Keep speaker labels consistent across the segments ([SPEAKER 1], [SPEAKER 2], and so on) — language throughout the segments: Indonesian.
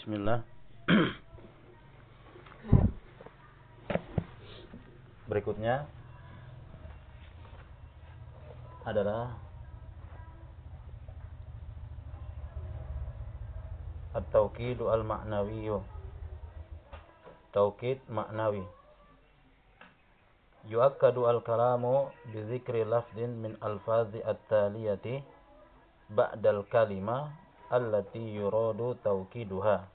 [SPEAKER 1] Bismillah. Berikutnya adalah At-tauqidu al-ma'nawi. Taukid maknawi. Yuakkadu al-kalamu bi dzikri lafdin min alfazi at-taliyati ba'dal kalima allati yuradu tauqiduha.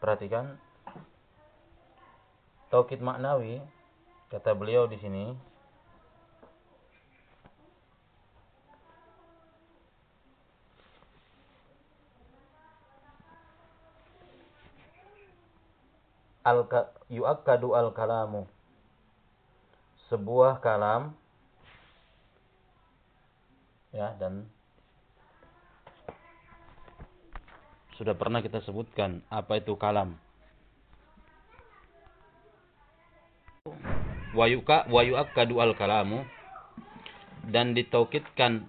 [SPEAKER 1] Perhatikan taukid maknawi kata beliau di sini al yuakkadu al kalamu sebuah kalam ya dan sudah pernah kita sebutkan apa itu kalam wayuka wayuakkadu al kalamu dan ditaukidkan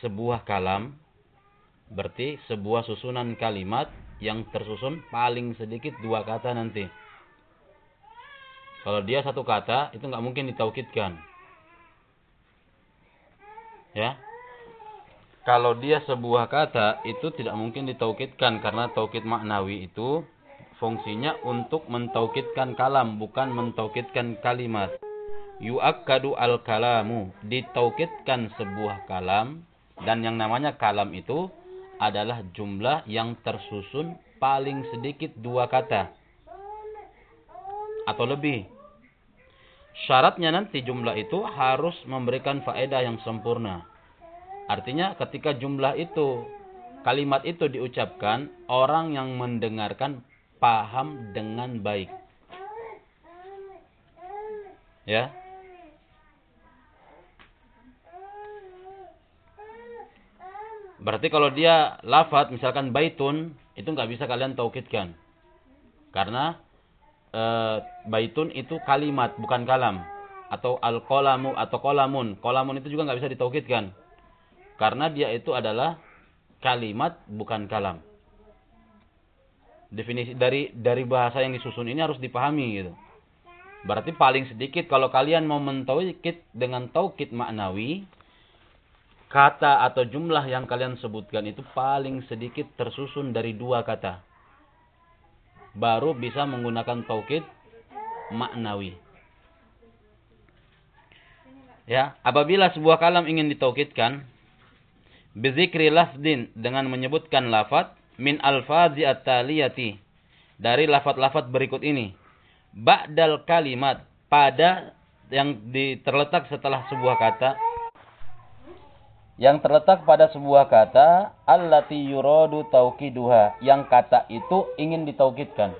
[SPEAKER 1] sebuah kalam berarti sebuah susunan kalimat yang tersusun paling sedikit dua kata nanti. Kalau dia satu kata, itu nggak mungkin ditaukidkan. Ya. Kalau dia sebuah kata, itu tidak mungkin ditaukidkan karena taukid maknawi itu fungsinya untuk mentaukidkan kalam, bukan mentaukidkan kalimat. Yu'akkadu al-kalamu, ditaukidkan sebuah kalam dan yang namanya kalam itu adalah jumlah yang tersusun paling sedikit dua kata atau lebih. Syaratnya nanti jumlah itu harus memberikan faedah yang sempurna. Artinya ketika jumlah itu, kalimat itu diucapkan, orang yang mendengarkan paham dengan baik. Ya, Berarti kalau dia lafat misalkan baitun itu nggak bisa kalian taukidkan. Karena e, baitun itu kalimat bukan kalam atau al-qalamu atau kolamun. Kolamun itu juga nggak bisa ditaukidkan. Karena dia itu adalah kalimat bukan kalam. Definisi dari dari bahasa yang disusun ini harus dipahami gitu. Berarti paling sedikit kalau kalian mau mentaukid dengan taukid maknawi, kata atau jumlah yang kalian sebutkan itu paling sedikit tersusun dari dua kata. Baru bisa menggunakan taukid maknawi. Ya, apabila sebuah kalam ingin ditaukidkan, bizikri lafdin dengan menyebutkan lafat min alfazi at-taliyati dari lafat-lafat berikut ini. Ba'dal kalimat pada yang terletak setelah sebuah kata yang terletak pada sebuah kata allati yuradu tauqiduha yang kata itu ingin ditaukidkan.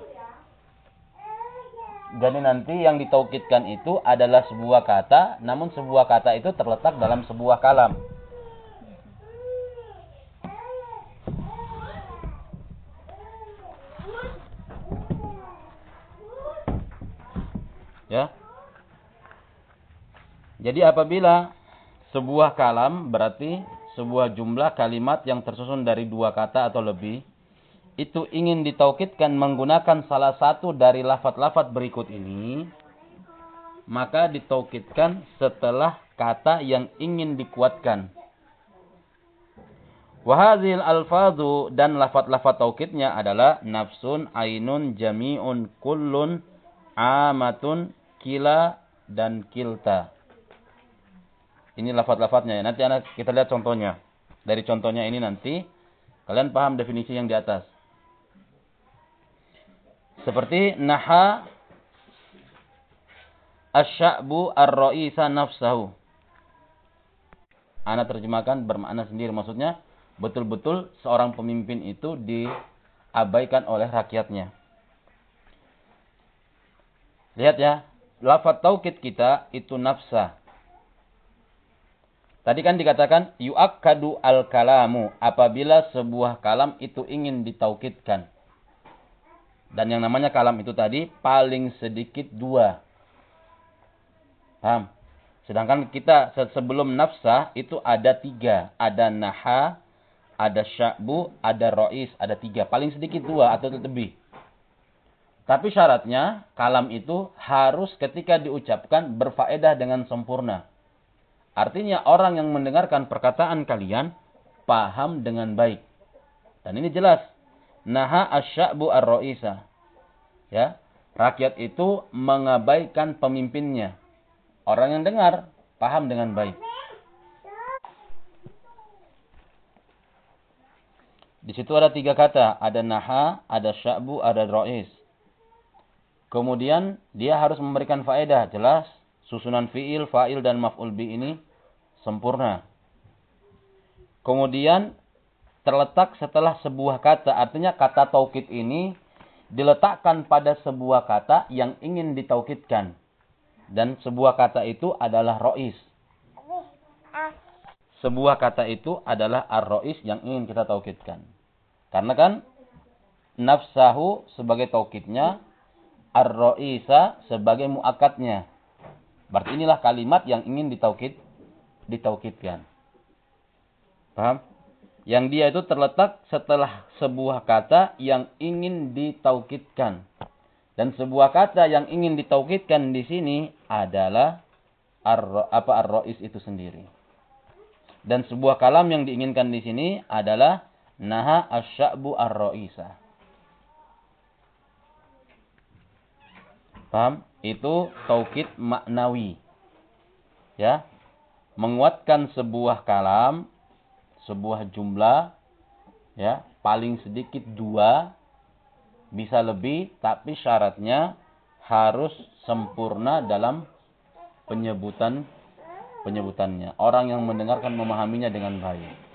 [SPEAKER 1] Jadi nanti yang ditaukidkan itu adalah sebuah kata, namun sebuah kata itu terletak dalam sebuah kalam. Ya. Jadi apabila sebuah kalam berarti sebuah jumlah kalimat yang tersusun dari dua kata atau lebih. Itu ingin ditaukidkan menggunakan salah satu dari lafat-lafat berikut ini. Maka ditaukidkan setelah kata yang ingin dikuatkan. Wahazil alfadu dan lafat-lafat taukidnya adalah nafsun, ainun, jami'un, kullun, amatun, kila, dan kilta. Ini lafat-lafatnya ya. Nanti anak kita lihat contohnya. Dari contohnya ini nanti kalian paham definisi yang di atas. Seperti naha asy'abu ar-ra'isa nafsahu. Anak terjemahkan bermakna sendiri maksudnya betul-betul seorang pemimpin itu diabaikan oleh rakyatnya. Lihat ya, lafaz taukid kita itu nafsa. Tadi kan dikatakan yu'akkadu al-kalamu apabila sebuah kalam itu ingin ditaukidkan. Dan yang namanya kalam itu tadi paling sedikit dua. Paham? Sedangkan kita sebelum nafsah itu ada tiga. Ada naha, ada sya'bu, ada rois, ada tiga. Paling sedikit dua atau lebih. Tapi syaratnya, kalam itu harus ketika diucapkan berfaedah dengan sempurna. Artinya orang yang mendengarkan perkataan kalian, paham dengan baik. Dan ini jelas. Naha asya'bu ar-ro'isa. Ya, rakyat itu mengabaikan pemimpinnya. Orang yang dengar, paham dengan baik. Di situ ada tiga kata, ada naha, ada sya'bu, ada ro'is. Kemudian dia harus memberikan faedah, jelas susunan fiil, fa'il dan maf'ul bi ini sempurna. Kemudian terletak setelah sebuah kata, artinya kata taukid ini diletakkan pada sebuah kata yang ingin ditaukidkan. Dan sebuah kata itu adalah ro'is. Sebuah kata itu adalah ar-ro'is yang ingin kita taukidkan. Karena kan nafsahu sebagai taukidnya, ar-ra'isa sebagai muakatnya. Berarti inilah kalimat yang ingin ditaukid ditaukidkan. Paham? Yang dia itu terletak setelah sebuah kata yang ingin ditaukidkan. Dan sebuah kata yang ingin ditaukidkan di sini adalah ar apa ar-ra'is itu sendiri. Dan sebuah kalam yang diinginkan di sini adalah Naha asya'bu ar-ra'isa. Paham? Itu taukid maknawi. Ya. Menguatkan sebuah kalam, sebuah jumlah, ya, paling sedikit dua, bisa lebih, tapi syaratnya harus sempurna dalam penyebutan penyebutannya. Orang yang mendengarkan memahaminya dengan baik.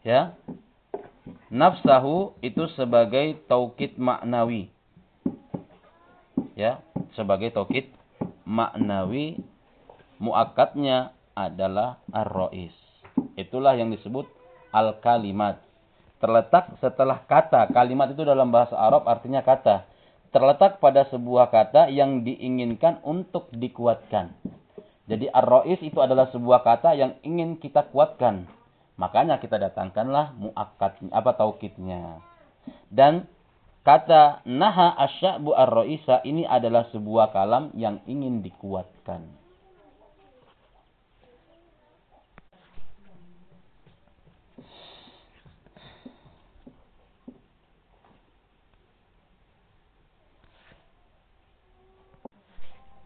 [SPEAKER 1] ya nafsahu itu sebagai taukid maknawi. Ya sebagai taukid maknawi muakatnya adalah ar-rois itulah yang disebut al-kalimat. Terletak setelah kata. Kalimat itu dalam bahasa Arab artinya kata. Terletak pada sebuah kata yang diinginkan untuk dikuatkan. Jadi ar-rois itu adalah sebuah kata yang ingin kita kuatkan Makanya kita datangkanlah muakkad apa taukidnya. Dan kata naha asy'abu ar-ra'isa ini adalah sebuah kalam yang ingin dikuatkan.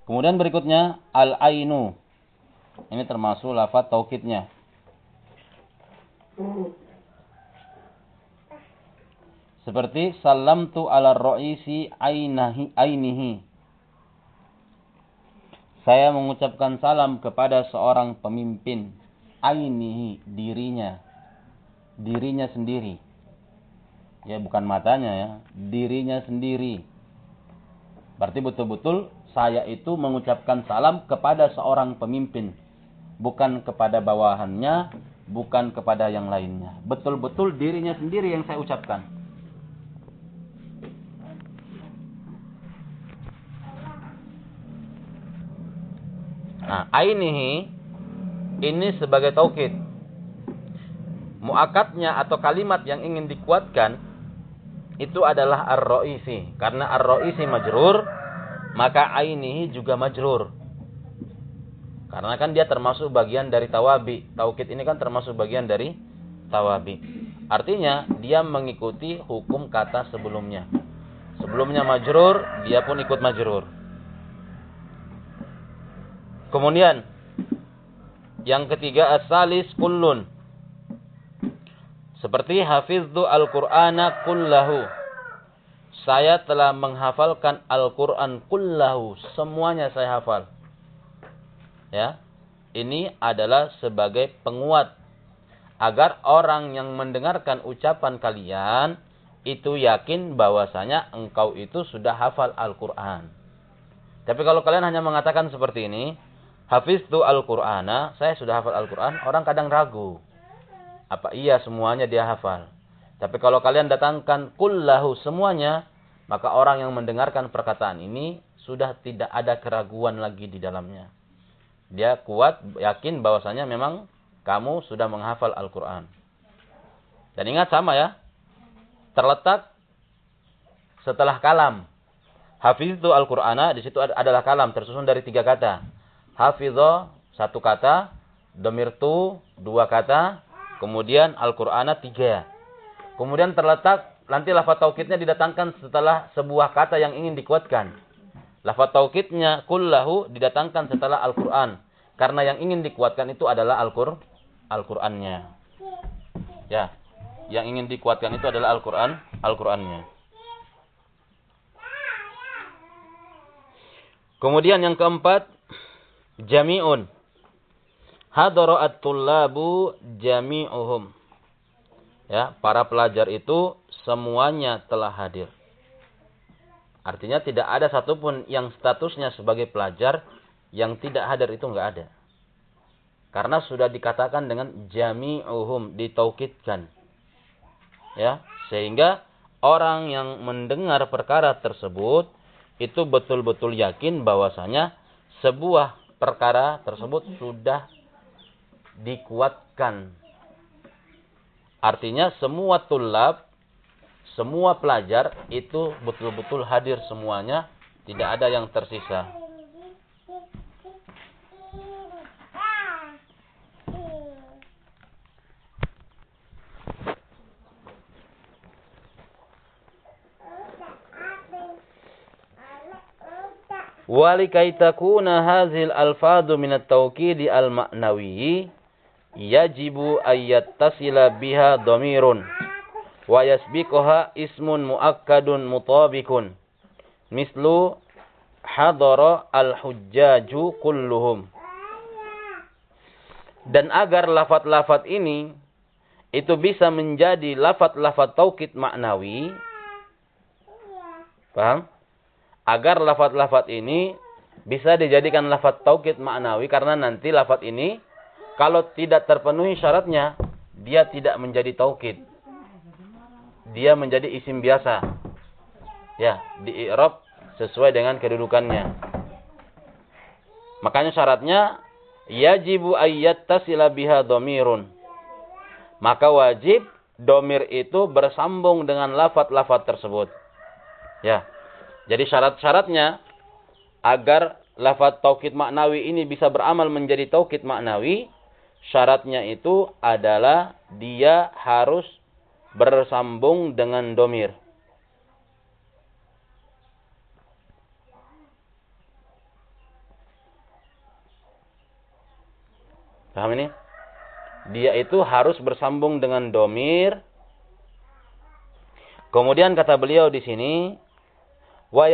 [SPEAKER 1] Kemudian berikutnya al-ainu. Ini termasuk lafaz taukidnya. Seperti salam tu ala ro'isi ainahi, ainihi. Saya mengucapkan salam kepada seorang pemimpin. Ainihi, dirinya. Dirinya sendiri. Ya, bukan matanya ya. Dirinya sendiri. Berarti betul-betul saya itu mengucapkan salam kepada seorang pemimpin. Bukan kepada bawahannya, bukan kepada yang lainnya. Betul-betul dirinya sendiri yang saya ucapkan. Nah, ainihi ini sebagai taukid. Muakatnya atau kalimat yang ingin dikuatkan itu adalah ar-ra'isi. Karena ar-ra'isi majrur, maka ainihi juga majrur. Karena kan dia termasuk bagian dari tawabi. Taukid ini kan termasuk bagian dari tawabi. Artinya dia mengikuti hukum kata sebelumnya. Sebelumnya majrur, dia pun ikut majrur. Kemudian yang ketiga asalis kullun. Seperti hafizdu al-Qur'ana kullahu. Saya telah menghafalkan Al-Qur'an kullahu, semuanya saya hafal ya ini adalah sebagai penguat agar orang yang mendengarkan ucapan kalian itu yakin bahwasanya engkau itu sudah hafal Al-Qur'an. Tapi kalau kalian hanya mengatakan seperti ini, hafiztu Al-Qur'ana, saya sudah hafal Al-Qur'an, orang kadang ragu. Apa iya semuanya dia hafal? Tapi kalau kalian datangkan kullahu semuanya, maka orang yang mendengarkan perkataan ini sudah tidak ada keraguan lagi di dalamnya. Dia kuat, yakin bahwasanya memang kamu sudah menghafal Al-Quran. Dan ingat sama ya, terletak setelah kalam. Hafiz itu Al-Qur'ana, di situ adalah kalam tersusun dari tiga kata. Hafizho satu kata, domirtu dua kata, kemudian Al-Qur'ana tiga. Kemudian terletak nanti lafaz taukidnya didatangkan setelah sebuah kata yang ingin dikuatkan. Lafaz taukidnya kullahu didatangkan setelah Al-Qur'an. Karena yang ingin dikuatkan itu adalah Al-Qur'an. Al-Qur'annya. Ya. Yang ingin dikuatkan itu adalah Al-Qur'an, Al-Qur'annya. Kemudian yang keempat, jami'un. Hadara at-tullabu jami'uhum. Ya, para pelajar itu semuanya telah hadir. Artinya tidak ada satupun yang statusnya sebagai pelajar yang tidak hadir itu enggak ada. Karena sudah dikatakan dengan jami'uhum, ditaukidkan. Ya, sehingga orang yang mendengar perkara tersebut itu betul-betul yakin bahwasanya sebuah perkara tersebut sudah dikuatkan. Artinya semua tulab, semua pelajar itu betul-betul hadir semuanya, tidak ada yang tersisa. Walikai takuna hazil alfadu minat tawkidi al-ma'nawi yajibu ayat tasila biha domirun wa yasbikuha ismun muakkadun mutabikun mislu hadara al-hujjaju kulluhum. Dan agar lafat-lafat ini itu bisa menjadi lafat-lafat taukid maknawi. Paham? Agar lafat-lafat ini bisa dijadikan lafat taukid maknawi karena nanti lafat ini kalau tidak terpenuhi syaratnya dia tidak menjadi taukid. Dia menjadi isim biasa. Ya, di i'rab sesuai dengan kedudukannya. Makanya syaratnya yajibu ayyat tasila biha domirun. Maka wajib domir itu bersambung dengan lafat-lafat tersebut. Ya. Jadi syarat-syaratnya agar lafaz taukid maknawi ini bisa beramal menjadi taukid maknawi, syaratnya itu adalah dia harus bersambung dengan domir. Paham ini? Dia itu harus bersambung dengan domir. Kemudian kata beliau di sini, wa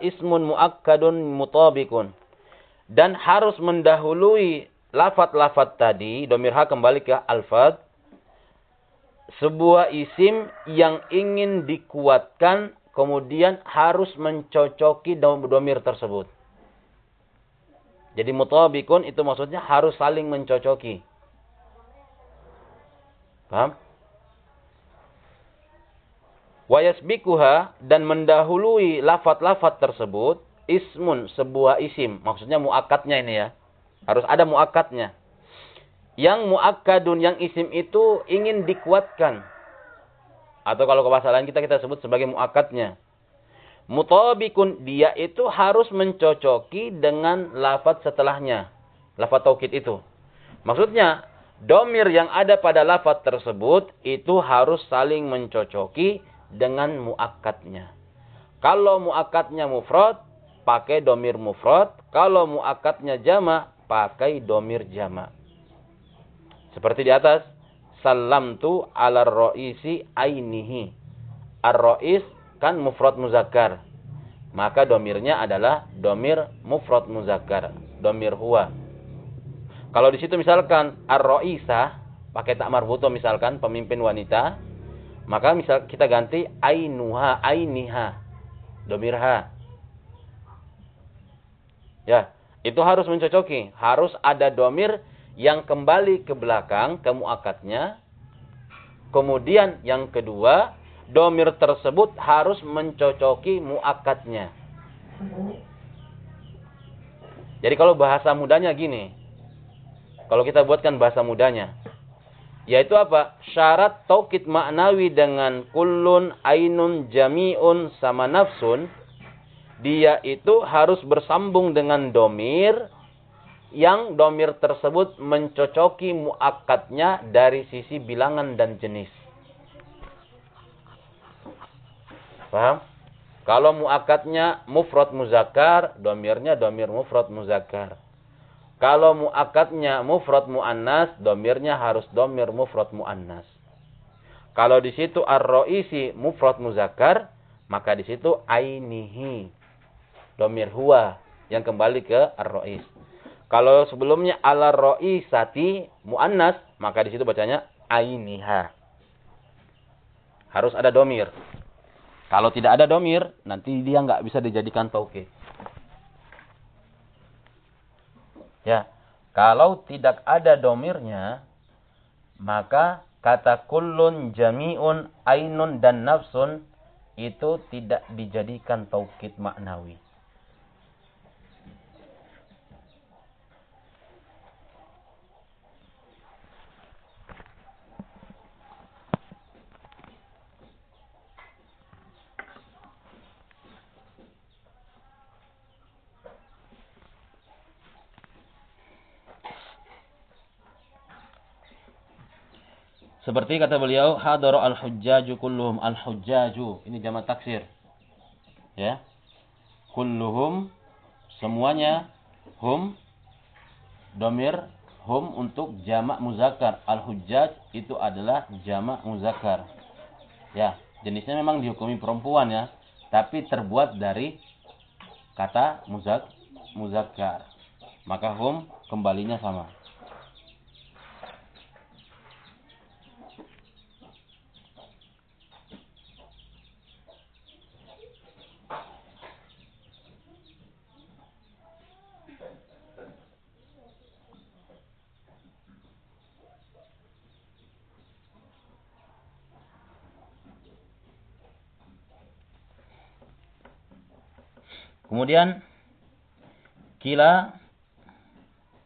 [SPEAKER 1] ismun muakkadun mutabikun dan harus mendahului lafat-lafat tadi domir ha kembali ke alfad sebuah isim yang ingin dikuatkan kemudian harus mencocoki domir tersebut jadi mutabikun itu maksudnya harus saling mencocoki paham Wayasbikuha dan mendahului lafat-lafat tersebut ismun sebuah isim. Maksudnya muakatnya ini ya. Harus ada muakatnya. Yang muakadun yang isim itu ingin dikuatkan. Atau kalau ke bahasa lain kita kita sebut sebagai muakatnya. Mutabikun dia itu harus mencocoki dengan lafat setelahnya. Lafat taukid itu. Maksudnya domir yang ada pada lafat tersebut itu harus saling mencocoki dengan muakatnya. Kalau muakatnya mufrad, pakai domir mufrad. Kalau muakatnya jama, pakai domir jama. Seperti di atas, salam tu ala roisi ainihi. Ar-rois kan mufrad muzakkar. Maka domirnya adalah domir mufrad muzakkar. Domir huwa. Kalau di situ misalkan ar-roisa, pakai tak marbuto misalkan, pemimpin wanita, maka misal kita ganti ainuha, ainiha, domirha. Ya, itu harus mencocoki. Harus ada domir yang kembali ke belakang, ke muakatnya. Kemudian yang kedua, domir tersebut harus mencocoki muakatnya. Jadi kalau bahasa mudanya gini. Kalau kita buatkan bahasa mudanya. Yaitu apa? Syarat taukid maknawi dengan kullun, ainun, jami'un, sama nafsun. Dia itu harus bersambung dengan domir. Yang domir tersebut mencocoki muakatnya dari sisi bilangan dan jenis. Paham? Kalau muakatnya mufrad muzakkar, domirnya domir mufrad muzakkar. Kalau muakatnya mufrad muannas, domirnya harus domir mufrad muannas. Kalau di situ ar-roisi mufrad muzakkar, maka di situ ainihi. Domir huwa yang kembali ke ar-rois. Kalau sebelumnya ala roisati muannas, maka di situ bacanya ainiha. Harus ada domir. Kalau tidak ada domir, nanti dia nggak bisa dijadikan tauhid. Ya, kalau tidak ada domirnya, maka kata kullun, jami'un, ainun, dan nafsun itu tidak dijadikan taukid maknawi. Seperti kata beliau, hadara al-hujjaju kulluhum al-hujjaju. Ini jama taksir. Ya. Kulluhum semuanya hum domir hum untuk jamak muzakkar. Al-hujjaj itu adalah jamak muzakkar. Ya, jenisnya memang dihukumi perempuan ya, tapi terbuat dari kata muzak muzakkar. Maka hum kembalinya sama. Kemudian kila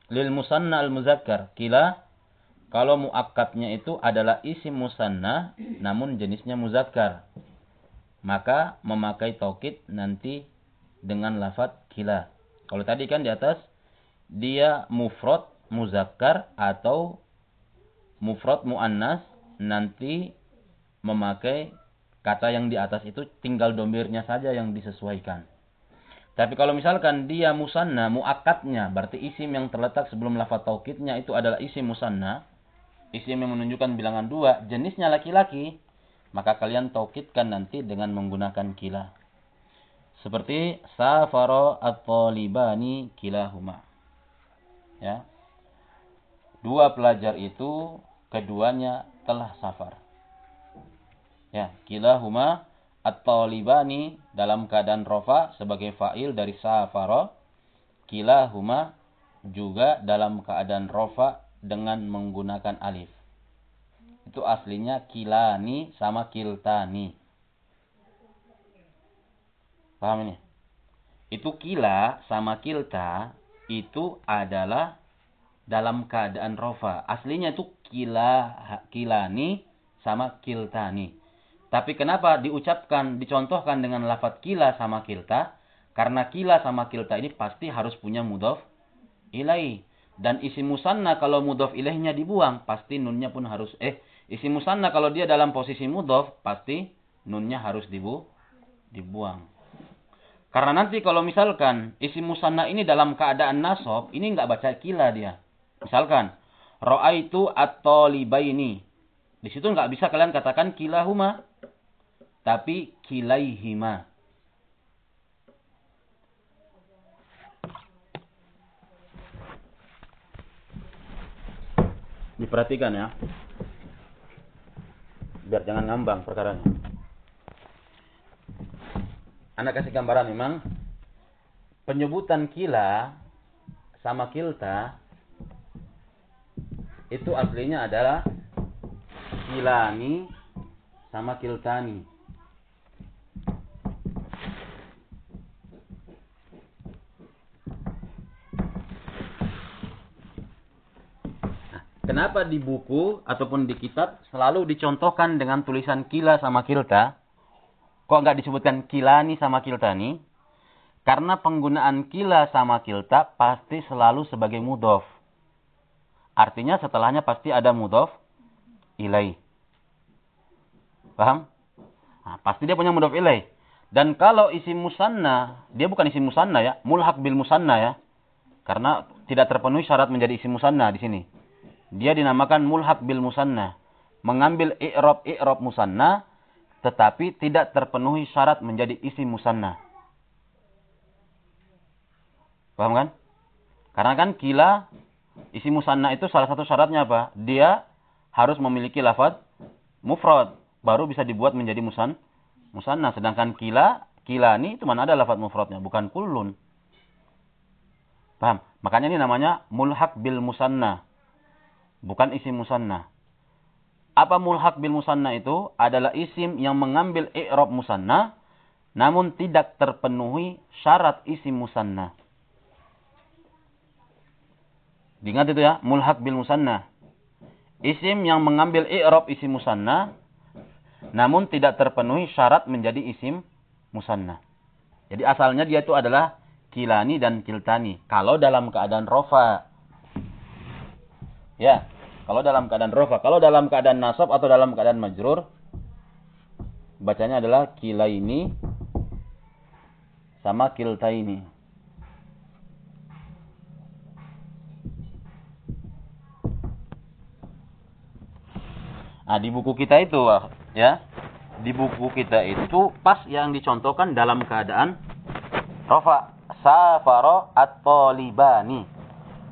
[SPEAKER 1] lil musanna al muzakkar. Kila kalau muakkadnya itu adalah isim musanna namun jenisnya muzakkar. Maka memakai taukid nanti dengan lafat kila. Kalau tadi kan di atas dia mufrad muzakkar atau mufrad muannas nanti memakai kata yang di atas itu tinggal domirnya saja yang disesuaikan. Tapi kalau misalkan dia musanna, muakatnya, berarti isim yang terletak sebelum lafaz taukidnya itu adalah isim musanna, isim yang menunjukkan bilangan dua, jenisnya laki-laki, maka kalian taukidkan nanti dengan menggunakan kila. Seperti safaro at-talibani kilahuma. Ya. Dua pelajar itu keduanya telah safar. Ya, kilahuma At-talibani dalam keadaan rofa sebagai fa'il dari safara. Kilahuma juga dalam keadaan rofa dengan menggunakan alif. Itu aslinya kilani sama kiltani. Paham ini? Itu kila sama kilta itu adalah dalam keadaan rofa. Aslinya itu kila kilani sama kiltani. Tapi kenapa diucapkan, dicontohkan dengan lafat kila sama kilta? Karena kila sama kilta ini pasti harus punya mudof ilai. Dan isi musanna kalau mudof ilainya dibuang, pasti nunnya pun harus, eh, isi musanna kalau dia dalam posisi mudof, pasti nunnya harus dibu, dibuang. Karena nanti kalau misalkan isi musanna ini dalam keadaan nasob, ini nggak baca kila dia. Misalkan, roa itu atau libaini. Di situ nggak bisa kalian katakan kilahuma tapi kilaihima. Diperhatikan ya. Biar jangan ngambang perkaranya. Anak kasih gambaran memang penyebutan kila sama kilta itu aslinya adalah kilani sama kiltani. Kenapa di buku ataupun di kitab selalu dicontohkan dengan tulisan kila sama kilta? Kok nggak disebutkan kilani sama kiltani? Karena penggunaan kila sama kilta pasti selalu sebagai mudof. Artinya setelahnya pasti ada mudof ilai. Paham? Nah, pasti dia punya mudof ilai. Dan kalau isi musanna, dia bukan isi musanna ya, mulhak bil musanna ya. Karena tidak terpenuhi syarat menjadi isi musanna di sini. Dia dinamakan mulhak bil musanna. Mengambil i'rab i'rab musanna tetapi tidak terpenuhi syarat menjadi isi musanna. Paham kan? Karena kan kila isi musanna itu salah satu syaratnya apa? Dia harus memiliki lafaz mufrad baru bisa dibuat menjadi musan musanna. Sedangkan kila kila ini cuma ada lafaz mufradnya, bukan kullun. Paham? Makanya ini namanya mulhak bil musanna. Bukan isim musanna. Apa mulhak bil musanna itu? Adalah isim yang mengambil i'rab musanna. Namun tidak terpenuhi syarat isim musanna. Diingat itu ya. Mulhak bil musanna. Isim yang mengambil i'rab isim musanna. Namun tidak terpenuhi syarat menjadi isim musanna. Jadi asalnya dia itu adalah kilani dan kiltani. Kalau dalam keadaan rofa. Ya, kalau dalam keadaan rofa. Kalau dalam keadaan nasab atau dalam keadaan majrur. Bacanya adalah kilaini sama kiltaini. Nah, di buku kita itu, ya, di buku kita itu pas yang dicontohkan dalam keadaan rofa safaro atau libani.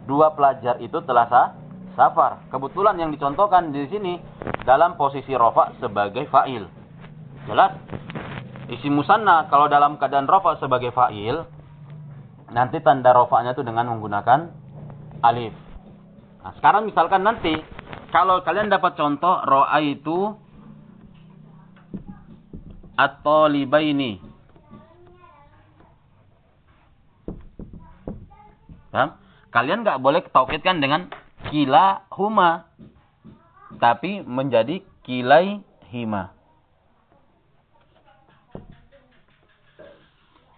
[SPEAKER 1] Dua pelajar itu telah sah, safar. Kebetulan yang dicontohkan di sini dalam posisi rofa sebagai fa'il. Jelas? Isi musanna kalau dalam keadaan rofa sebagai fa'il, nanti tanda rofanya itu dengan menggunakan alif. Nah, sekarang misalkan nanti, kalau kalian dapat contoh ro'a itu atau libaini Paham? Kalian nggak boleh taukidkan dengan kila huma. Tapi menjadi kilai hima.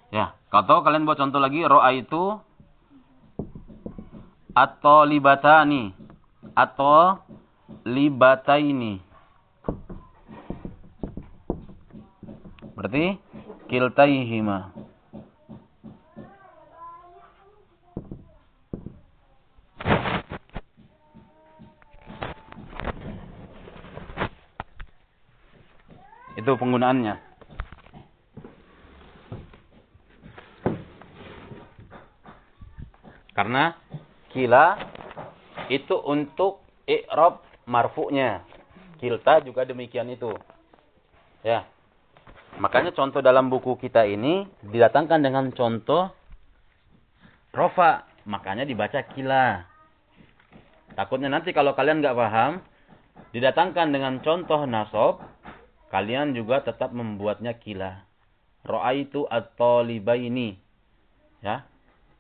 [SPEAKER 1] Ya, kalau kalian buat contoh lagi roa itu atau libatani atau libataini. Berarti kiltaihima. Itu penggunaannya. Karena kila itu untuk i'rab marfu'nya. Kilta juga demikian itu. Ya. Makanya contoh dalam buku kita ini didatangkan dengan contoh rofa. Makanya dibaca kila. Takutnya nanti kalau kalian nggak paham, didatangkan dengan contoh nasob, kalian juga tetap membuatnya kila. Ra'aitu at-talibaini. Ya.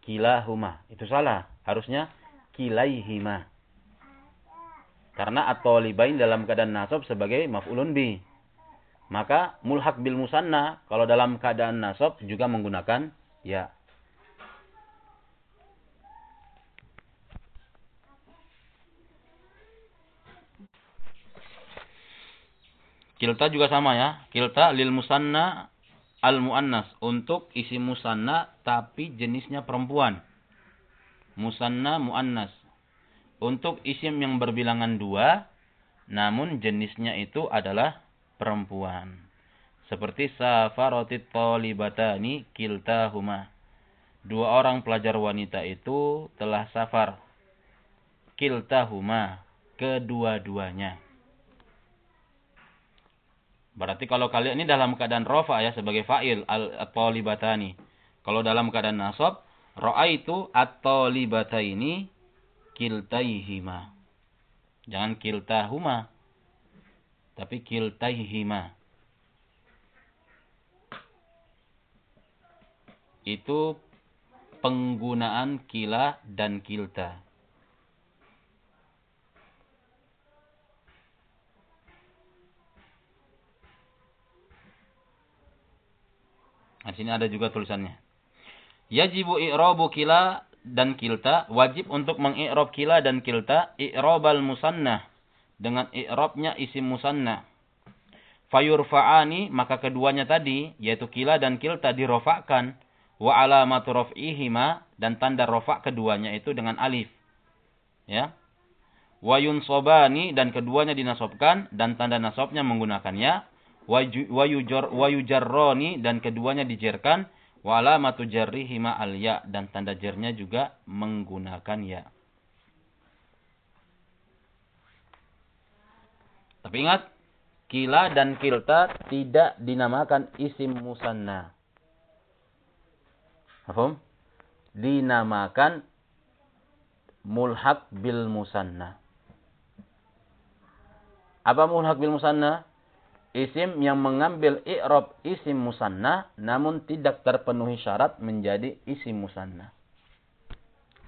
[SPEAKER 1] Kilahuma. Itu salah. Harusnya kilaihima. Karena at-talibain dalam keadaan nasab sebagai maf'ulun bi. Maka mulhak bil musanna kalau dalam keadaan nasab juga menggunakan ya. Kilta juga sama ya. Kilta lil musanna al muannas untuk isi musanna tapi jenisnya perempuan. Musanna muannas. Untuk isim yang berbilangan dua namun jenisnya itu adalah perempuan. Seperti safarotit tolibatani kiltahuma. Dua orang pelajar wanita itu telah safar. Kiltahuma. Kedua-duanya. Berarti kalau kalian ini dalam keadaan rofa ya sebagai fa'il atau libatani. Kalau dalam keadaan nasab, ro'a itu atau libataini kiltaihima. Jangan kiltahuma. Tapi kiltaihima. Itu penggunaan kila dan kilta. Sini ada juga tulisannya. Yajibu i'rabu kila dan kilta, wajib untuk mengi'rab kila dan kilta i'rabal musannah dengan i'rabnya isim musannah. Fayurfa'ani maka keduanya tadi yaitu kila dan kilta dirofakkan wa alamatu raf'ihima dan tanda rofa keduanya itu dengan alif. Ya. Wa yunsabani dan keduanya dinasobkan dan tanda nasabnya menggunakannya yujarroni dan keduanya dijerkan wa alamatu jarrihima al ya dan tanda jernya juga menggunakan ya. Tapi ingat, kila dan kilta tidak dinamakan isim musanna. Apa? Dinamakan mulhak bil musanna. Apa mulhak bil musanna? Isim yang mengambil i'rab isim musanna namun tidak terpenuhi syarat menjadi isim musanna.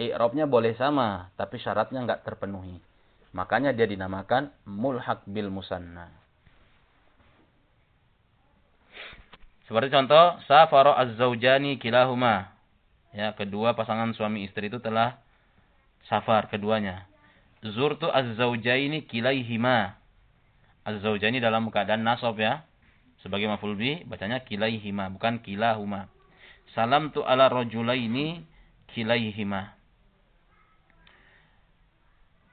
[SPEAKER 1] I'rabnya boleh sama, tapi syaratnya enggak terpenuhi. Makanya dia dinamakan mulhak bil musanna. Seperti contoh, safara az-zaujani kilahuma. Ya, kedua pasangan suami istri itu telah safar keduanya. Zurtu az-zaujaini kilaihima. Az-zaujani dalam keadaan nasab ya. Sebagai maf'ul bi bacanya kilaihima bukan kilahuma. Salam tu ala rajulaini kilaihima.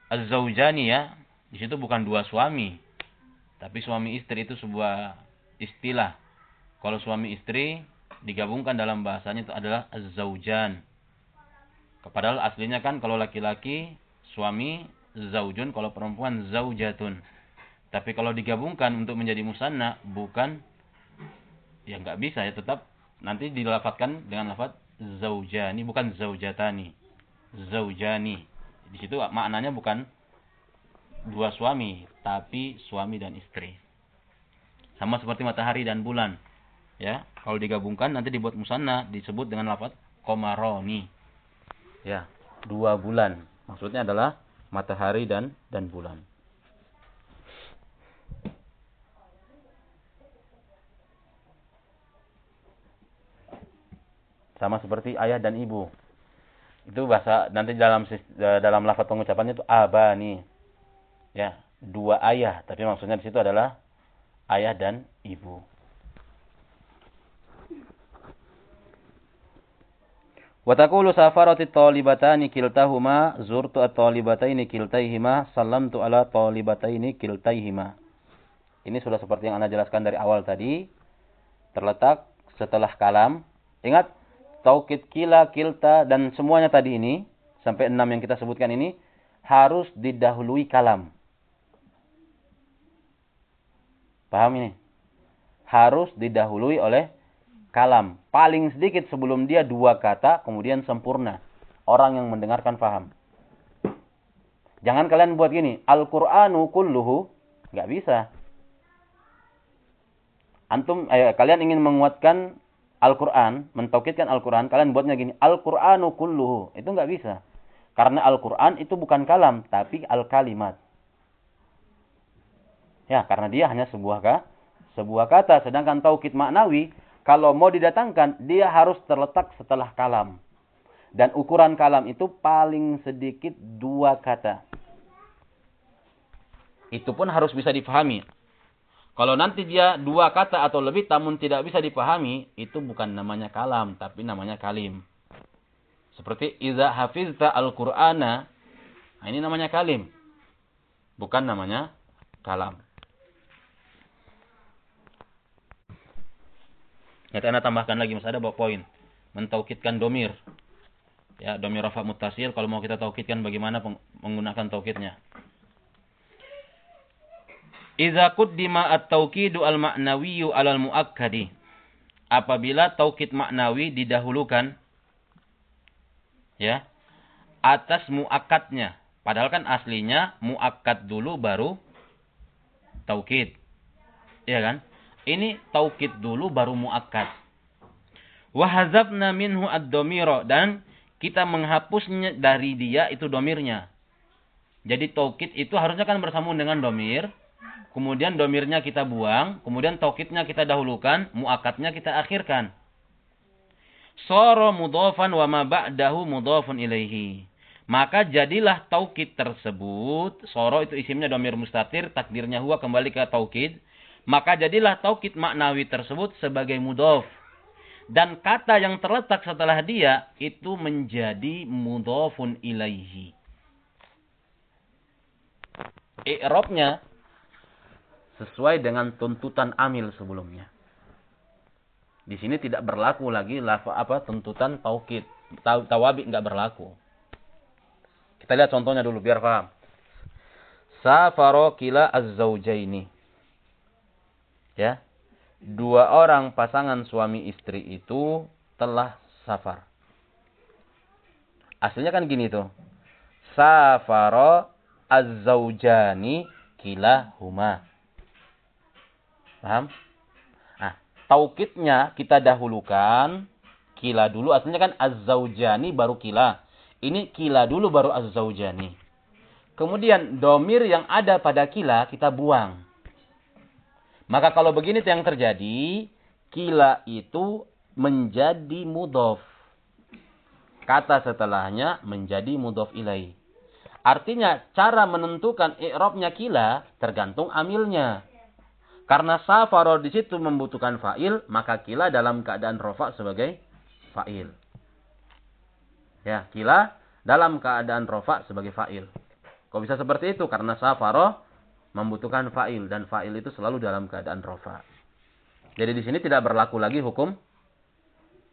[SPEAKER 1] Az-zaujani ya, di situ bukan dua suami. Tapi suami istri itu sebuah istilah. Kalau suami istri digabungkan dalam bahasanya itu adalah az-zaujan. Padahal aslinya kan kalau laki-laki suami zaujun, kalau perempuan zaujatun. Tapi kalau digabungkan untuk menjadi musanna bukan ya nggak bisa ya tetap nanti dilafatkan dengan lafaz zaujani bukan zaujatani. Zaujani. Di situ maknanya bukan dua suami, tapi suami dan istri. Sama seperti matahari dan bulan. Ya, kalau digabungkan nanti dibuat musanna disebut dengan lafaz komaroni. Ya, dua bulan. Maksudnya adalah matahari dan dan bulan. Sama seperti ayah dan ibu. Itu bahasa nanti dalam dalam lafaz pengucapannya itu abani. Ya, dua ayah, tapi maksudnya di situ adalah ayah dan ibu. Wa taqulu safarati talibatani kiltahuma zurtu at-talibataini kiltaihima sallamtu ala talibataini kiltaihima. Ini sudah seperti yang Anda jelaskan dari awal tadi. Terletak setelah kalam. Ingat, taukid kila, kilta, dan semuanya tadi ini, sampai enam yang kita sebutkan ini, harus didahului kalam. Paham ini? Harus didahului oleh kalam. Paling sedikit sebelum dia dua kata, kemudian sempurna. Orang yang mendengarkan paham. Jangan kalian buat gini, Al-Qur'anu kulluhu, nggak bisa. Antum, eh, kalian ingin menguatkan Al-Quran, mentaukidkan Al-Quran, kalian buatnya gini, Al-Quranu kulluhu. Itu nggak bisa. Karena Al-Quran itu bukan kalam, tapi Al-Kalimat. Ya, karena dia hanya sebuah kah? sebuah kata. Sedangkan taukid maknawi, kalau mau didatangkan, dia harus terletak setelah kalam. Dan ukuran kalam itu paling sedikit dua kata. Itu pun harus bisa difahami. Kalau nanti dia dua kata atau lebih namun tidak bisa dipahami, itu bukan namanya kalam, tapi namanya kalim. Seperti iza hafizta al-Qur'ana, nah ini namanya kalim. Bukan namanya kalam. Nanti anda tambahkan lagi, masih ada bawa poin. Mentaukidkan domir. Ya, domir rafa mutasil, kalau mau kita taukidkan bagaimana menggunakan taukidnya. Iza kuddima at-taukidu al-ma'nawiyyu alal muakkadi. Apabila taukid maknawi didahulukan ya atas muakkadnya. Padahal kan aslinya muakkad dulu baru taukid. Ya kan? Ini taukid dulu baru muakkad. Wa hazabna minhu ad-domiro dan kita menghapusnya dari dia itu domirnya. Jadi taukid itu harusnya kan bersambung dengan domir kemudian domirnya kita buang, kemudian tokitnya kita dahulukan, muakatnya kita akhirkan. Soro mudhafan wa ma ba'dahu mudhafun ilaihi. Maka jadilah taukid tersebut, soro itu isimnya domir mustatir, takdirnya huwa kembali ke taukid. Maka jadilah taukid maknawi tersebut sebagai mudhaf. Dan kata yang terletak setelah dia itu menjadi mudhafun ilaihi. I'rabnya sesuai dengan tuntutan amil sebelumnya. Di sini tidak berlaku lagi apa tuntutan taukid. Tawabi nggak berlaku. Kita lihat contohnya dulu biar paham. Safaro kila az-zawjaini. Ya. Dua orang pasangan suami istri itu telah safar. Aslinya kan gini tuh. Safaro az-zawjani kila huma. Paham? Nah, taukidnya kita dahulukan. Kila dulu aslinya kan az-zawjani baru kila. Ini kila dulu baru az-zaujani. Kemudian domir yang ada pada kila kita buang. Maka kalau begini yang terjadi, kila itu menjadi mudof. Kata setelahnya menjadi mudof ilai. Artinya cara menentukan i'rabnya kila tergantung amilnya. Karena safaro di situ membutuhkan fa'il, maka kila dalam keadaan rofa sebagai fa'il. Ya, kila dalam keadaan rofa sebagai fa'il. Kok bisa seperti itu? Karena safaro membutuhkan fa'il. Dan fa'il itu selalu dalam keadaan rofa. Jadi di sini tidak berlaku lagi hukum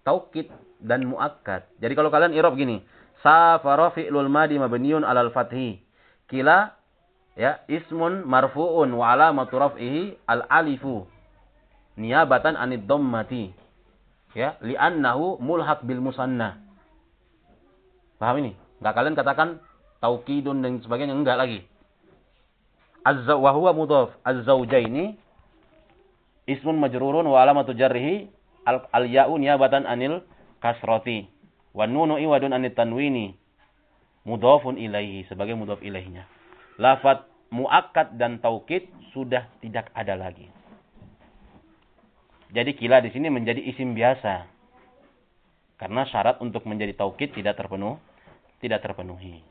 [SPEAKER 1] taukid dan muakkad. Jadi kalau kalian irob gini. Safaro fi'lul madi mabniun alal fathi. Kila ya ismun marfu'un wa alamatu raf'ihi al alifu niyabatan anid dhammati ya li'annahu mulhaq bil musanna Paham ini? Enggak kalian katakan taukidun dan sebagainya enggak lagi. Azza wa huwa mudhaf. Az-zawjaini ismun majrurun wa alamatu jarrihi al-ya'u niyabatan anil kasrati. Wa nunu iwadun anit tanwini. Mudhafun ilaihi sebagai mudhaf ilaihinya. Lafat muakkad dan taukid sudah tidak ada lagi. Jadi kila di sini menjadi isim biasa. Karena syarat untuk menjadi taukid tidak terpenuh, tidak terpenuhi.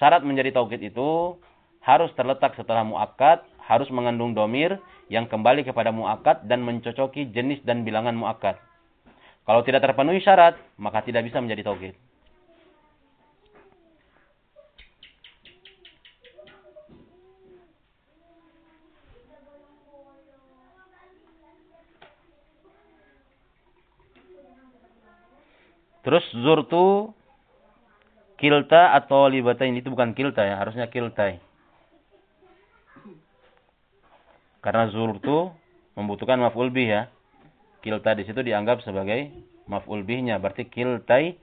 [SPEAKER 1] Syarat menjadi taukid itu harus terletak setelah muakkad, harus mengandung domir yang kembali kepada muakkad dan mencocoki jenis dan bilangan muakkad. Kalau tidak terpenuhi syarat, maka tidak bisa menjadi taukid. Terus zurtu kilta atau libatain itu bukan kilta ya, harusnya kiltai. Karena zurtu membutuhkan maf'ul bih ya. Kilta di situ dianggap sebagai maf'ul bihnya, berarti kiltai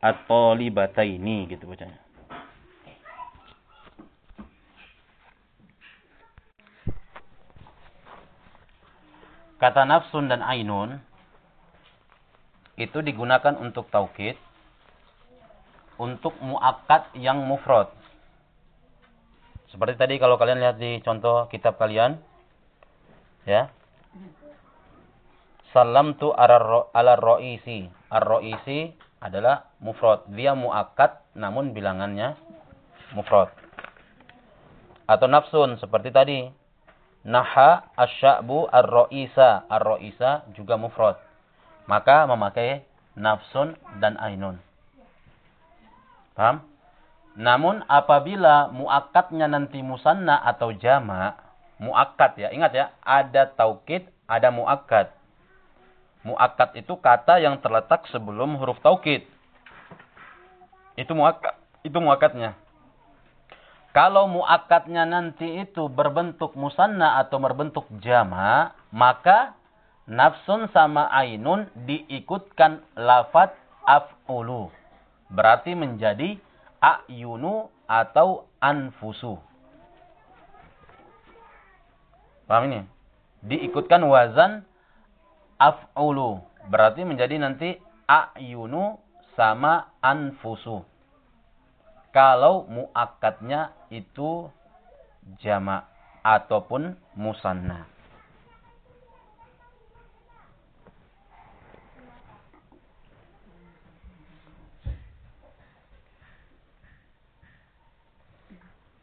[SPEAKER 1] atau libataini gitu bacanya. Kata nafsun dan ainun itu digunakan untuk taukid untuk muakkad yang mufrad. Seperti tadi kalau kalian lihat di contoh kitab kalian ya. Salam tu ala roisi. Ar-roisi adalah mufrad. Dia muakkad namun bilangannya mufrad. Atau nafsun seperti tadi. Naha asya'bu ar-roisa. Ar-roisa juga mufrad maka memakai nafsun dan ainun. Paham? Namun apabila muakatnya nanti musanna atau jama, muakat ya, ingat ya, ada taukid, ada muakat. Muakat itu kata yang terletak sebelum huruf taukid. Itu muakat, itu muakatnya. Kalau muakatnya nanti itu berbentuk musanna atau berbentuk jama, maka nafsun sama ainun diikutkan lafat af'ulu. Berarti menjadi ayunu atau anfusu. Paham ini? Diikutkan wazan af'ulu. Berarti menjadi nanti ayunu sama anfusu. Kalau muakatnya itu jama' ataupun musanna.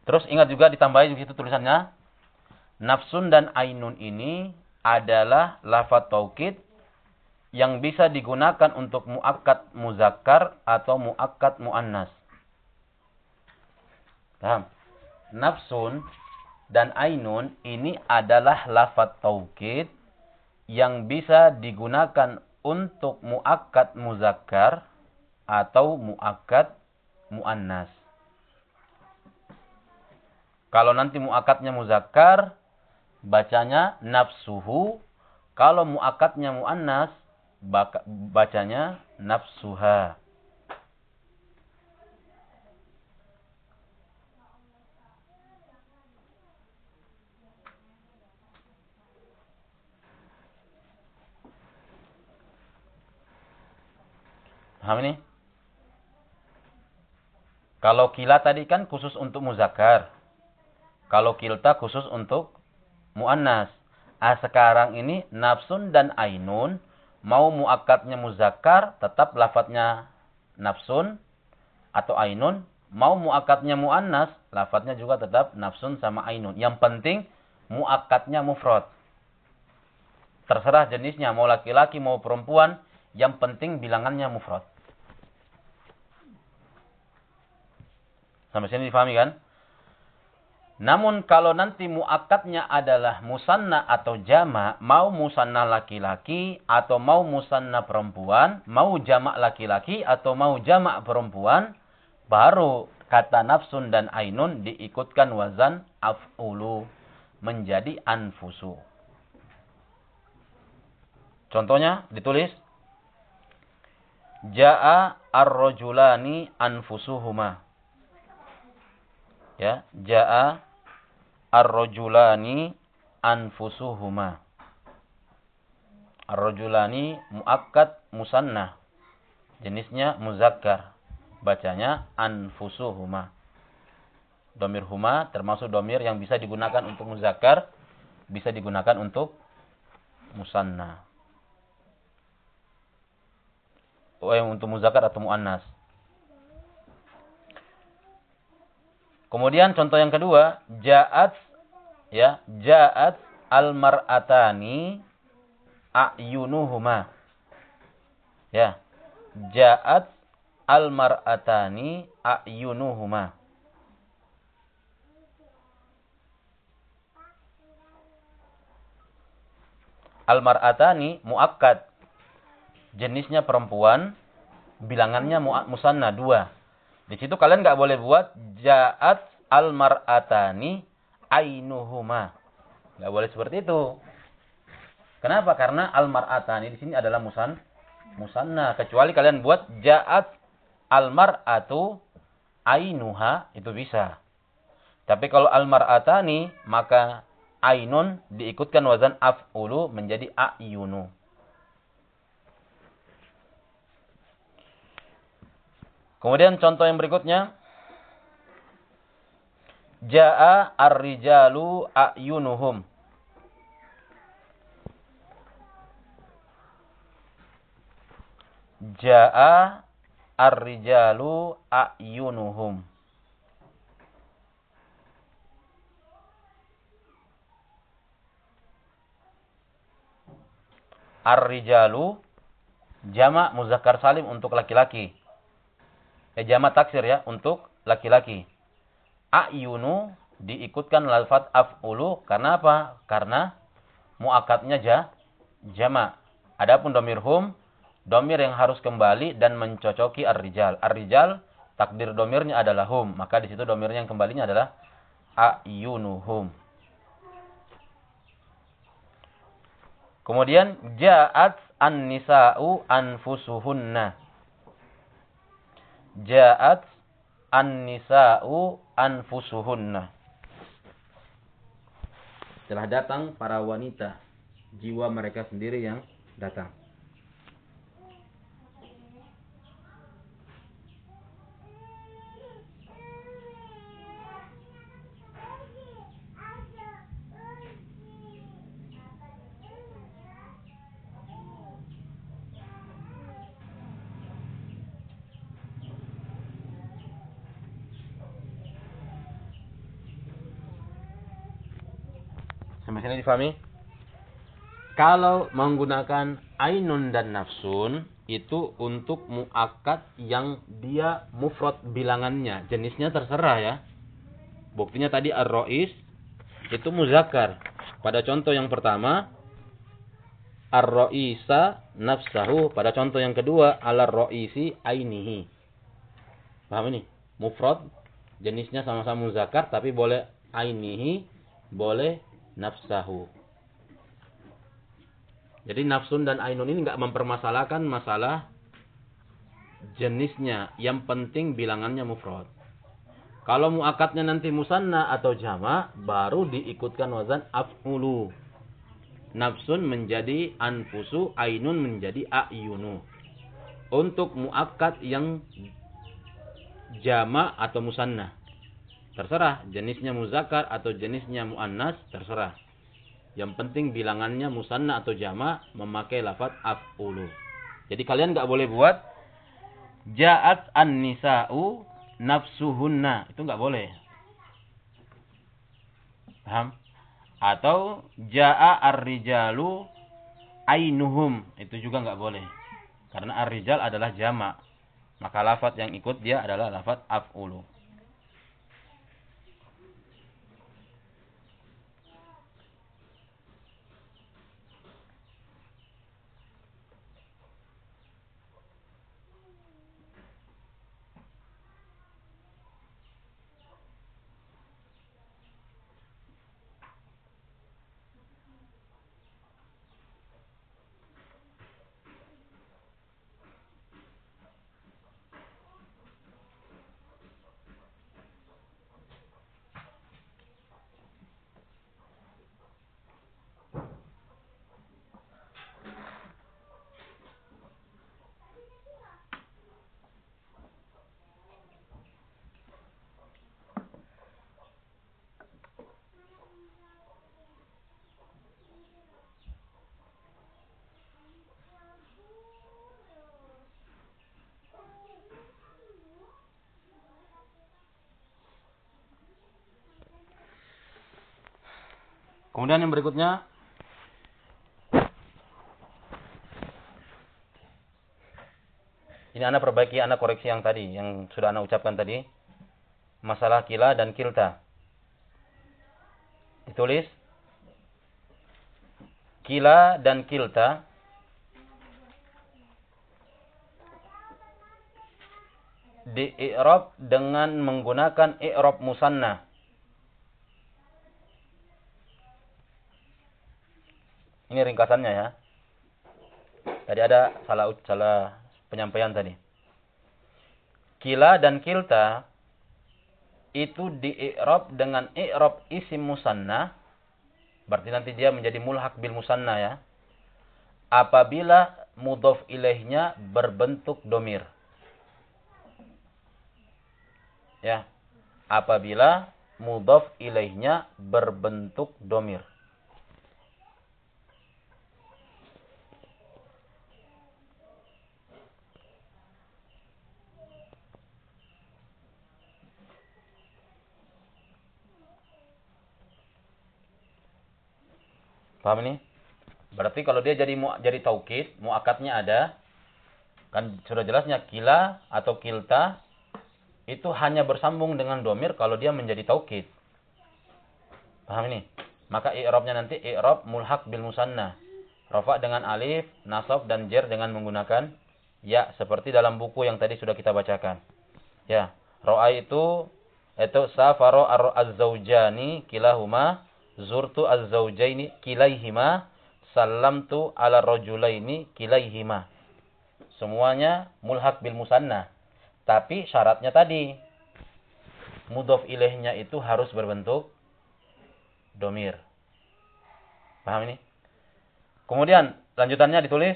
[SPEAKER 1] Terus ingat juga ditambahi di situ tulisannya nafsun dan ainun ini adalah lafaz taukid yang bisa digunakan untuk muakkad muzakkar atau muakkad muannas. Paham? Nafsun dan ainun ini adalah lafaz taukid yang bisa digunakan untuk muakkad muzakkar atau muakkad muannas. Kalau nanti muakatnya muzakkar, bacanya nafsuhu. Kalau muakatnya muannas, bacanya nafsuha. Paham ini? Kalau kila tadi kan khusus untuk muzakkar. Kalau kilta khusus untuk muannas. Ah, sekarang ini nafsun dan ainun mau muakatnya muzakkar tetap lafadznya nafsun atau ainun, mau muakatnya muannas lafadznya juga tetap nafsun sama ainun. Yang penting muakatnya mufrad. Terserah jenisnya mau laki-laki mau perempuan, yang penting bilangannya mufrad. Sampai sini difahami kan? Namun kalau nanti muakatnya adalah musanna atau jama, mau musanna laki-laki atau mau musanna perempuan, mau jamak laki-laki atau mau jamak perempuan, baru kata nafsun dan ainun diikutkan wazan af'ulu menjadi anfusu. Contohnya ditulis Ja'a ar-rajulani anfusuhuma ya jaa ar-rajulani anfusuhuma. Ar-rajulani muakkad musanna jenisnya muzakkar. Bacanya anfusuhuma. Domir huma termasuk domir yang bisa digunakan untuk muzakkar bisa digunakan untuk musanna oh, untuk muzakkar atau muannas Kemudian contoh yang kedua, ja'at ya, ja'at al-mar'atani a'yunuhuma. Ya. Ja'at al-mar'atani a'yunuhuma. Al-mar'atani muakkad. Jenisnya perempuan, bilangannya musanna dua. Di situ kalian nggak boleh buat jaat al mar'atani ainuhuma. Nggak boleh seperti itu. Kenapa? Karena al mar'atani di sini adalah musan musanna. Kecuali kalian buat jaat al mar'atu ainuha itu bisa. Tapi kalau al mar'atani maka ainun diikutkan wazan af'ulu menjadi ayunu. Kemudian contoh yang berikutnya. Ja'a ar-rijalu a'yunuhum. Ja'a ar-rijalu a'yunuhum. Ar-rijalu jamak muzakkar salim untuk laki-laki eh, jama taksir ya untuk laki-laki. A'yunu diikutkan lafaz af'ulu karena apa? Karena muakatnya ja, jama. Adapun domir hum, domir yang harus kembali dan mencocoki ar-rijal. Ar-rijal takdir domirnya adalah hum, maka di situ domirnya yang kembalinya adalah a'yunuhum. Kemudian ja'at an-nisa'u anfusuhunna ja'at an-nisa'u anfusuhunna. Telah datang para wanita, jiwa mereka sendiri yang datang. Sini difahami? Kalau menggunakan ainun dan nafsun itu untuk muakat yang dia mufrad bilangannya, jenisnya terserah ya. Buktinya tadi ar-rois itu muzakkar. Pada contoh yang pertama ar-roisa nafsahu. Pada contoh yang kedua ala roisi ainihi. Paham ini? Mufrad jenisnya sama-sama muzakkar tapi boleh ainihi, boleh nafsahu. Jadi nafsun dan ainun ini nggak mempermasalahkan masalah jenisnya. Yang penting bilangannya mufrad. Kalau muakatnya nanti musanna atau jama, baru diikutkan wazan af'ulu. Nafsun menjadi anfusu, ainun menjadi a'yunu. Untuk muakat yang jama atau musanna. Terserah jenisnya muzakkar atau jenisnya muannas, terserah. Yang penting bilangannya musanna atau jama memakai lafaz af'ulu. Jadi kalian nggak boleh buat ja'at an-nisa'u nafsuhunna. Itu nggak boleh. Paham? Atau ja'a ar-rijalu ainuhum. Itu juga nggak boleh. Karena ar-rijal adalah jama. Maka lafaz yang ikut dia adalah lafaz af'ulu. Kemudian yang berikutnya Ini anak perbaiki, anak koreksi yang tadi, yang sudah anak ucapkan tadi. Masalah kila dan kilta. Ditulis. Kila dan kilta. Di dengan menggunakan i'rab musanna. Ini ringkasannya ya. Tadi ada salah salah penyampaian tadi. Kila dan kilta itu di i'rab dengan i'rab isim musanna. Berarti nanti dia menjadi mulhak bil musanna ya. Apabila mudhof ilaihnya berbentuk domir. Ya. Apabila mudhof ilaihnya berbentuk domir. Paham ini? Berarti kalau dia jadi mu, jadi taukid, muakatnya ada. Kan sudah jelasnya kila atau kilta itu hanya bersambung dengan domir kalau dia menjadi taukid. Paham ini? Maka i'rabnya nanti i'rab mulhaq bil musanna. Rafa dengan alif, nasab dan jer dengan menggunakan ya seperti dalam buku yang tadi sudah kita bacakan. Ya, ro'a itu itu safaro ar-zaujani kilahuma zurtu az-zawjaini kilaihima sallamtu ala rajulaini kilaihima. Semuanya mulhak bil musanna. Tapi syaratnya tadi mudhof ilaihnya itu harus berbentuk domir. Paham ini? Kemudian lanjutannya ditulis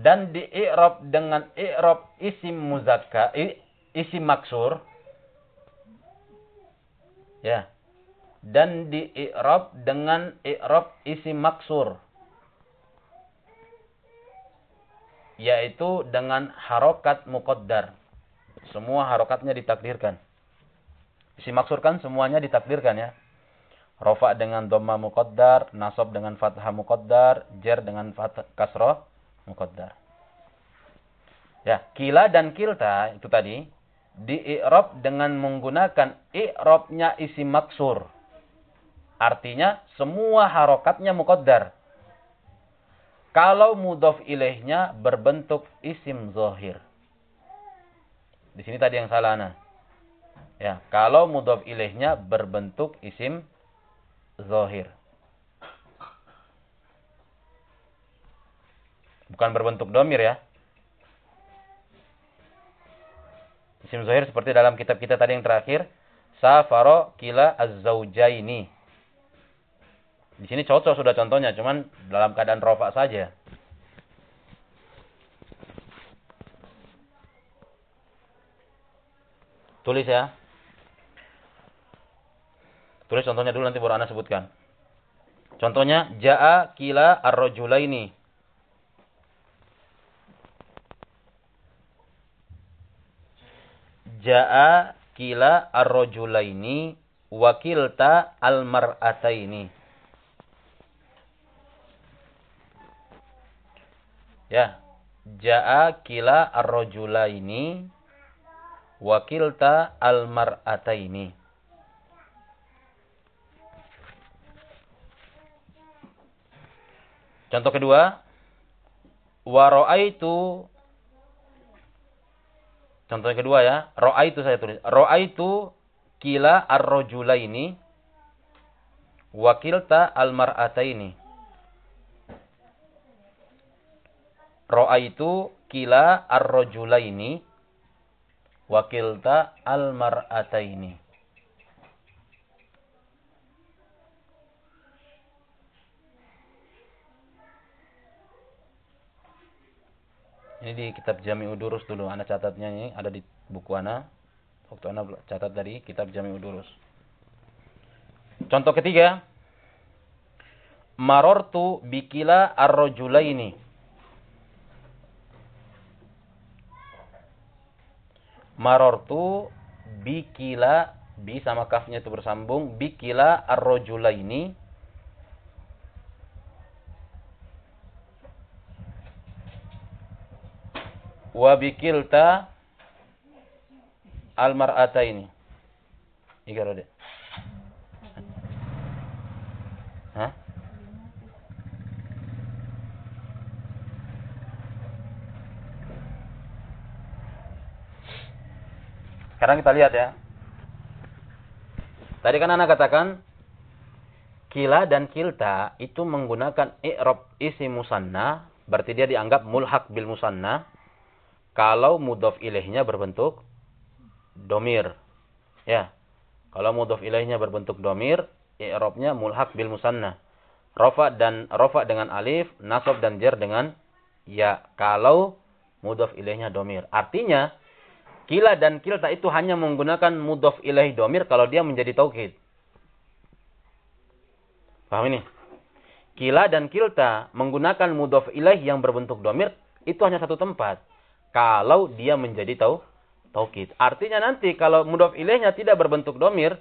[SPEAKER 1] dan di i'rab dengan i'rab isim muzakka isim maksur ya dan di i'rab dengan i'rab isi maksur yaitu dengan harokat muqaddar semua harokatnya ditakdirkan isi maksur kan semuanya ditakdirkan ya Rofa dengan dhamma muqaddar, nasab dengan fathah muqaddar, jer dengan fathah kasroh muqaddar. Ya, kila dan kilta itu tadi di i'rab dengan menggunakan i'rabnya isi maksur. Artinya semua harokatnya muqaddar. Kalau mudhof ilaihnya berbentuk isim zohir. Di sini tadi yang salah nah. Ya, kalau mudhof ilaihnya berbentuk isim zohir. Bukan berbentuk domir ya. Isim zohir seperti dalam kitab kita tadi yang terakhir. Safaro kila az-zawjaini. Di sini cocok sudah contohnya, cuman dalam keadaan rofa saja. Tulis ya. Tulis contohnya dulu nanti baru Anda sebutkan. Contohnya jaa kila ar-rajulaini. Jaa kila ar-rajulaini wakilta al-mar'ataini. Ya. Jaa kila ar-rajulaini wakilta al-mar'ataini. Contoh kedua, wa ra'aitu Contoh kedua ya, ra'aitu saya tulis. Ra'aitu kila ar-rajulaini wa kilta al-mar'ataini. Ra'aitu kila ar-rajulaini wa kilta al-mar'ataini. Ini di kitab Jami Udurus dulu. Anda catatnya ini ada di buku Anda. Waktu Anda catat dari kitab Jami Udurus. Contoh ketiga. Marortu bikila ar-rajulaini. Marortu bikila bi sama kafnya itu bersambung bikila ar-rajulaini wa bikilta al mar'ataini. Sekarang kita lihat ya. Tadi kan anak katakan kila dan kilta itu menggunakan i'rab isi musanna, berarti dia dianggap mulhak bil musanna kalau mudhof ilaihnya berbentuk domir. Ya. Kalau mudhof ilaihnya berbentuk domir, i'rabnya mulhaq bil musanna. Rafa dan rafa dengan alif, nasab dan jar dengan ya. Kalau mudhof ilaihnya domir. Artinya, kila dan kilta itu hanya menggunakan mudhof ilaih domir kalau dia menjadi taukid. Paham ini? Kila dan kilta menggunakan mudhof ilaih yang berbentuk domir itu hanya satu tempat kalau dia menjadi tau taukid. Artinya nanti kalau mudhof ilaihnya tidak berbentuk domir,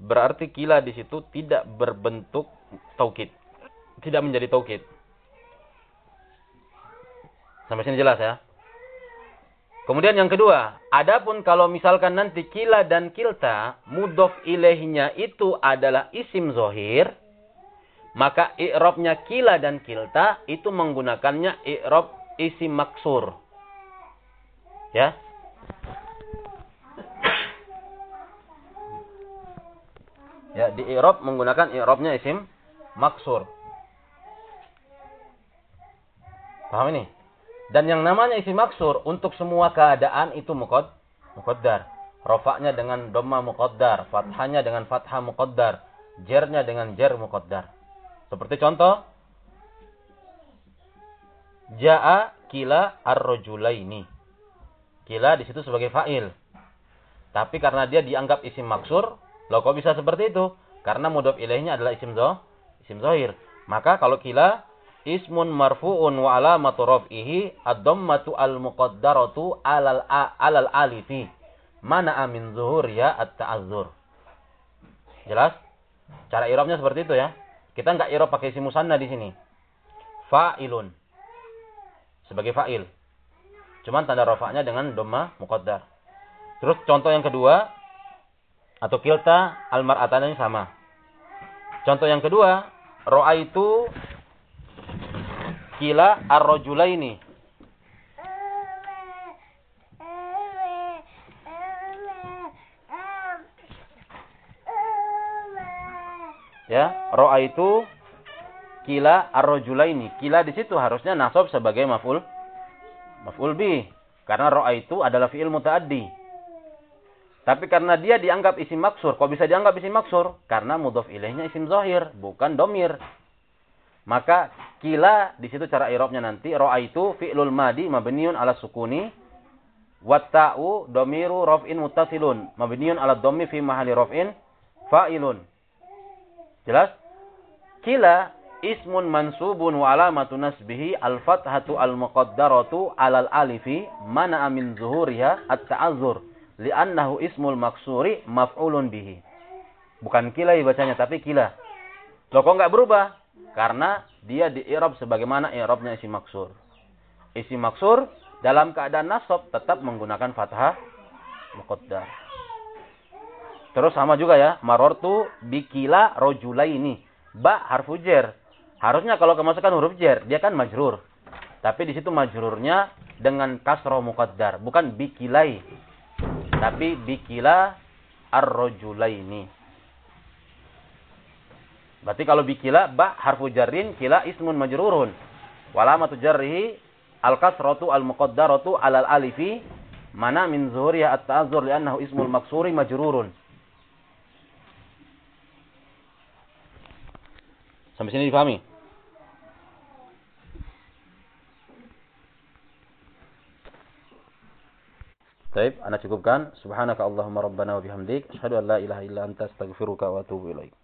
[SPEAKER 1] berarti kila di situ tidak berbentuk taukid. Tidak menjadi taukid. Sampai sini jelas ya. Kemudian yang kedua, adapun kalau misalkan nanti kila dan kilta, mudhof ilaihnya itu adalah isim zohir, maka i'robnya kila dan kilta itu menggunakannya i'rob isim maksur. Ya. Ya, di i'rab menggunakan i'rabnya isim maksur. Paham ini? Dan yang namanya isim maksur untuk semua keadaan itu muqad muqaddar. Rofaknya dengan dhamma muqaddar, fathahnya dengan fathah muqaddar, jernya dengan jer muqaddar. Seperti contoh Ja'a kila ar-rajulaini. Kila di situ sebagai fa'il. Tapi karena dia dianggap isim maksur, lo kok bisa seperti itu? Karena mudhof ilaihnya adalah isim zo, isim zohir. Maka kalau kila ismun marfu'un wa alamatu raf'ihi ad-dhammatu al-muqaddaratu alal alifi. Mana amin zuhur ya at-ta'azzur. Jelas? Cara irobnya seperti itu ya. Kita nggak irob pakai isim musanna di sini. Fa'ilun. Sebagai fa'il. Cuman tanda rofaknya dengan doma muqaddar. Terus contoh yang kedua atau kilta almar'atan yang sama. Contoh yang kedua, ro'a itu kila ar-rajulaini. Ya, ro'a itu kila ar-rajulaini. Kila di situ harusnya nasab sebagai maf'ul maf'ul bi. Karena ro'a itu adalah fi'il muta'addi. Tapi karena dia dianggap isim maksur. Kok bisa dianggap isim maksur? Karena mudhof ilaihnya isim zahir, bukan domir. Maka kila di situ cara irobnya nanti ro'a itu fi'lul madi mabniun ala sukuni watta'u domiru rof'in mutasilun mabniun ala domi fi mahali rof'in fa'ilun. Jelas? Kila ismun mansubun wa alamatu nasbihi al-fathatu al-muqaddaratu alal alifi mana amin zuhuriha at-ta'azzur li'annahu ismul maksuri maf'ulun bihi. Bukan kila bacanya tapi kila. Loh kok enggak berubah? Karena dia di i'rab sebagaimana i'rabnya isi maksur. Isi maksur dalam keadaan nasab tetap menggunakan fathah muqaddar. Terus sama juga ya, marortu bikila rojulaini. Ba harfu jer. Harusnya kalau kemasukan huruf jer, dia kan majrur. Tapi di situ majrurnya dengan kasro muqaddar, bukan bikilai. Tapi bikila ar-rojulaini. Berarti kalau bikila ba harfu jarrin kila ismun majrurun. Walamatu jarrihi al-kasratu al-muqaddaratu alal alifi mana min zuhuriha at-ta'azzur li'annahu ismul maksuri majrurun. Sampai sini dipahami? Baik, Anda cukupkan. Subhanaka Allahumma rabbana wa bihamdik. Asyhadu an la ilaha illa anta astaghfiruka wa atubu ilaik.